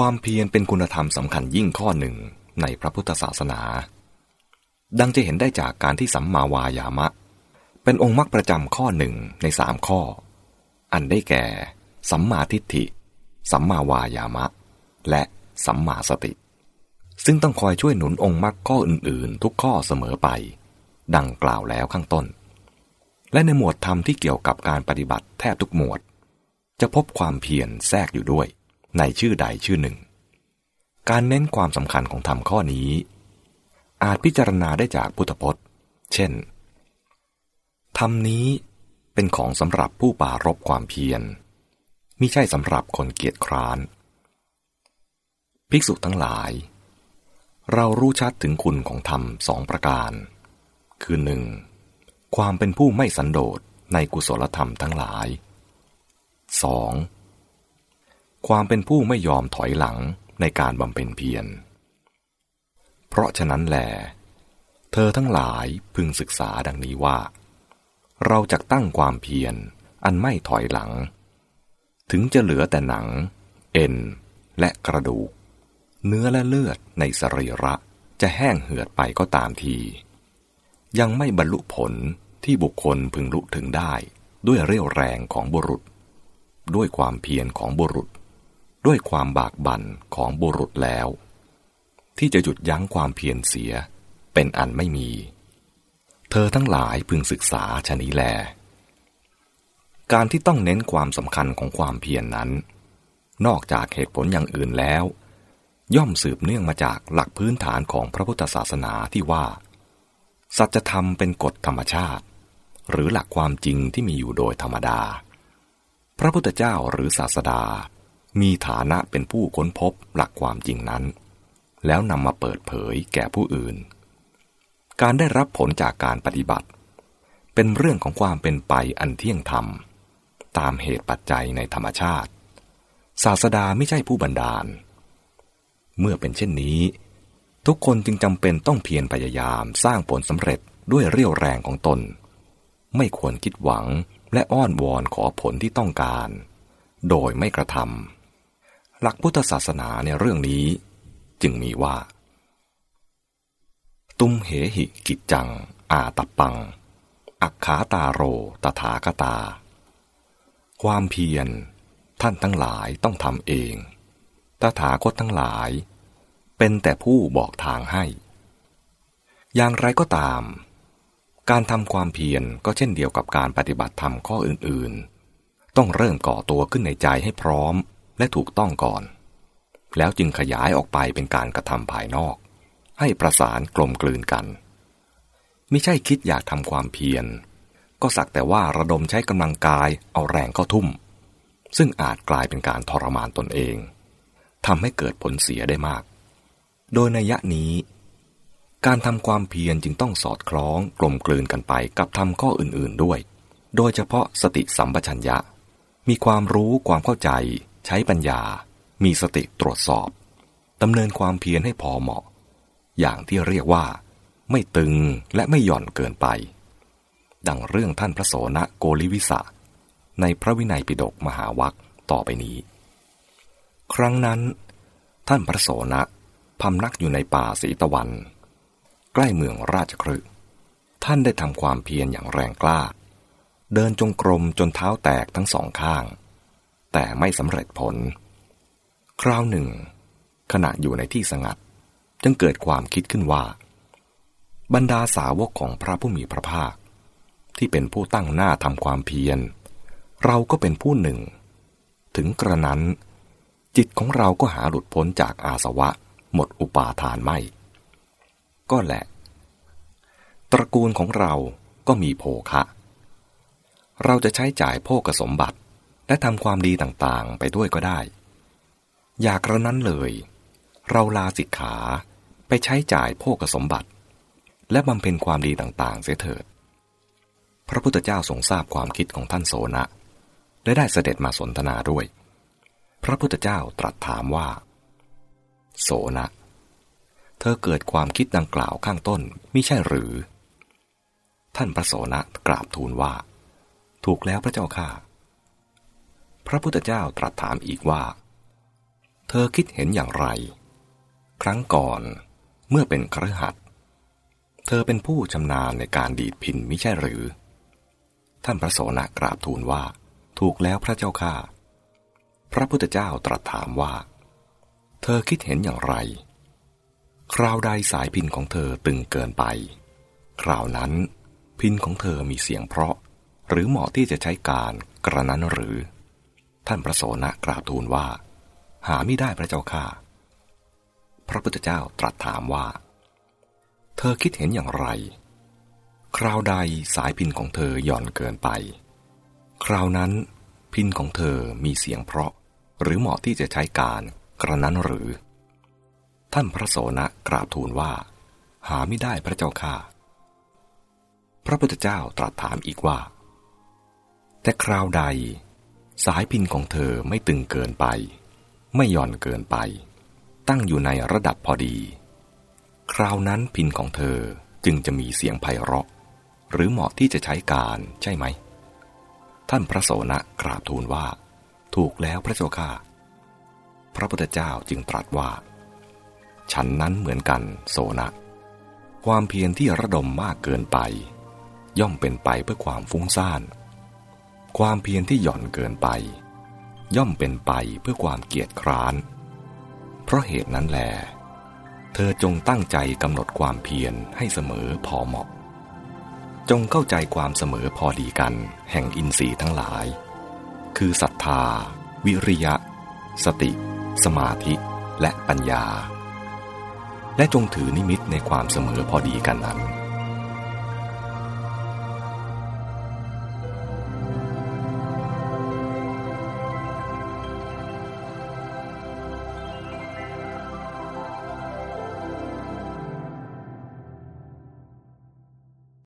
ความเพียรเป็นคุณธรรมสำคัญยิ่งข้อหนึ่งในพระพุทธศาสนา ดังจะเห็นได้จากการที่สัมมาวายามะ เป็นองค์มรรคประจำข้อหนึ่งในสามข้อ อันได้แก่ สัมมาทิฏฐิ สัมมาวายามะ และสัมมาสติ ซึ่งต้องคอยช่วยหนุนองค์มรรคข้ออื่น ๆ ทุกข้อเสมอไป ดังกล่าวแล้วข้างต้น และในหมวดธรรมที่เกี่ยวกับการปฏิบัติแทบทุกหมวด จะพบความเพียรแทรกอยู่ด้วย ในชื่อใดชื่อหนึ่ง การเน้นความสำคัญของธรรมข้อนี้ อาจพิจารณาได้จากพุทธพจน์ เช่น ธรรมนี้เป็นของสำหรับผู้ปารบความเพียรมิใช่สำหรับคนเกียจคร้าน ภิกษุทั้งหลาย เรารู้ชัดถึงคุณของธรรมสองประการ คือหนึ่งความเป็นผู้ไม่สันโดษในกุศลธรรมทั้งหลาย 2. ความเป็นผู้ไม่ยอมถอยหลังในการบำเพ็ญเพียร เพราะฉะนั้นแหลเธอทั้งหลายพึงศึกษาดังนี้ว่า เราจะตั้งความเพียรอันไม่ถอยหลัง ถึงจะเหลือแต่หนัง เอ็น และกระดูก เนื้อและเลือดในสรีระจะแห้งเหือดไปก็ตามที ยังไม่บรรลุผลที่บุคคลพึงลุถึงได้ด้วยเรี่ยวแรงของบุรุษ ด้วยความเพียรของบุรุษ ด้วยความบากบั่นของบุรุษแล้ว ที่จะหยุดยั้งความเพียรเสียเป็นอันไม่มี เธอทั้งหลายพึงศึกษาชนีแล การที่ต้องเน้นความสำคัญของความเพียรนนั้น นอกจากเหตุผลอย่างอื่นแล้ว ย่อมสืบเนื่องมาจากหลักพื้นฐานของพระพุทธศาสนาที่ว่า สัจธรรมเป็นกฎธรรมชาติ หรือหลักความจริงที่มีอยู่โดยธรรมดา พระพุทธเจ้าหรือศาสดา มีฐานะเป็นผู้ค้นพบหลักความจริงนั้น แล้วนำมาเปิดเผยแก่ผู้อื่น การได้รับผลจากการปฏิบัติ เป็นเรื่องของความเป็นไปอันเที่ยงธรรม ตามเหตุปัจจัยในธรรมชาติ ศาสดาไม่ใช่ผู้บันดาล เมื่อเป็นเช่นนี้ ทุกคนจึงจำเป็นต้องเพียรพยายามสร้างผลสำเร็จด้วยเรี่ยวแรงของตน ไม่ควรคิดหวังและอ้อนวอนขอผลที่ต้องการ โดยไม่กระทำ หลักพุทธศาสนาในเรื่องนี้จึงมีว่า ตุมเหหิกิจจัง อาตปัง อักขาตาโรตถาคตา ความเพียรท่านทั้งหลายต้องทำเอง ตถาคตทั้งหลาย เป็นแต่ผู้บอกทางให้ อย่างไรก็ตาม การทำความเพียรก็เช่นเดียวกับการปฏิบัติธรรมข้ออื่นๆ ต้องเริ่มก่อตัวขึ้นในใจให้พร้อม และถูกต้องก่อน แล้วจึงขยายออกไปเป็นการกระทำภายนอก ให้ประสานกลมกลืนกัน ไม่ใช่คิดอยากทำความเพียร ก็สักแต่ว่าระดมใช้กำลังกายเอาแรงเข้าทุ่ม ซึ่งอาจกลายเป็นการทรมานตนเองทำให้เกิดผลเสียได้มาก โดยในยะนี้ การทำความเพียรจึงต้องสอดคล้องกลมกลืนกันไปกับทำข้ออื่นๆด้วย โดยเฉพาะสติสัมปชัญญะ มีความรู้ความเข้าใจ ใช้ปัญญา มีสติตรวจสอบดำเนินความเพียรให้พอเหมาะ อย่างที่เรียกว่า ไม่ตึงและไม่หย่อนเกินไป ดังเรื่องท่านพระโสนะโกลิวิสะ ในพระวินัยปิฎกมหาวัคต่อไปนี้ ครั้งนั้น ท่านพระโสนะพำนักอยู่ในป่าสีตะวัน ใกล้เมืองราชครึท่านได้ทำความเพียรอย่างแรงกล้า เดินจงกรมจนเท้าแตกทั้งสองข้าง แต่ไม่สำเร็จผล คราวหนึ่ง ขณะอยู่ในที่สงัด จึงเกิดความคิดขึ้นว่า บรรดาสาวกของพระผู้มีพระภาค ที่เป็นผู้ตั้งหน้าทำความเพียร เราก็เป็นผู้หนึ่ง ถึงกระนั้น จิตของเราก็หาหลุดพ้นจากอาสวะ หมดอุปาทานไม่ ก็แหละ ตระกูลของเราก็มีโภคะ เราจะใช้จ่ายโภกสมบัติ และทำความดีต่างๆ ไปด้วยก็ได้ อย่ากระนั้นเลย เราลาสิกขาไปใช้จ่ายโภกสมบัติ และบำเพ็ญความดีต่างๆ เสียเถิด พระพุทธเจ้าทรงทราบความคิดของท่านโสนะและได้เสด็จมาสนทนาด้วย พระพุทธเจ้าตรัสถามว่า โสนะ เธอเกิดความคิดดังกล่าวข้างต้นมิใช่หรือ ท่านพระโสนะกราบทูลว่า ถูกแล้วพระเจ้าข้า พระพุทธเจ้าตรัสถามอีกว่า เธอคิดเห็นอย่างไร ครั้งก่อนเมื่อเป็นครหัสเธอเป็นผู้ชำนาญในการดีดพินมิใช่หรือ ท่านพระโสนกราบทูลว่า ถูกแล้วพระเจ้าข้าพระพุทธเจ้าตรัสถามว่า เธอคิดเห็นอย่างไร คราวใดสายพินของเธอตึงเกินไป คราวนั้นพินของเธอมีเสียงเพราะ หรือเหมาะที่จะใช้การกระนั้นหรือ ท่านพระโสนะกราบทูลว่า หาไม่ได้พระเจ้าข้าพระพุทธเจ้าตรัสถามว่า เธอคิดเห็นอย่างไร คราวใดสายพินของเธอหย่อนเกินไป คราวนั้นพินของเธอมีเสียงเพราะ หรือเหมาะที่จะใช้การกระนั้นหรือ ท่านพระโสนะกราบทูลว่า หาไม่ได้พระเจ้าข้าพระพุทธเจ้าตรัสถามอีกว่า แต่คราวใด สายพินของเธอไม่ตึงเกินไป ไม่หย่อนเกินไป ตั้งอยู่ในระดับพอดี คราวนั้นพินของเธอจึงจะมีเสียงไพเราะ หรือเหมาะที่จะใช้การใช่ไหม ท่านพระโสนะกราบทูลว่า ถูกแล้วพระเจ้าข้าพระพุทธเจ้าจึงตรัสว่า ฉันนั้นเหมือนกันโสนะ ความเพียรที่ระดมมากเกินไป ย่อมเป็นไปเพื่อความฟุ้งซ่าน ความเพียรที่หย่อนเกินไป ย่อมเป็นไปเพื่อความเกียจคร้าน เพราะเหตุนั้นแล เธอจงตั้งใจกำหนดความเพียรให้เสมอพอเหมาะ จงเข้าใจความเสมอพอดีกันแห่งอินทรีย์ทั้งหลาย คือศรัทธา วิริยะ สติ สมาธิและปัญญา และจงถือนิมิตในความเสมอพอดีกันนั้น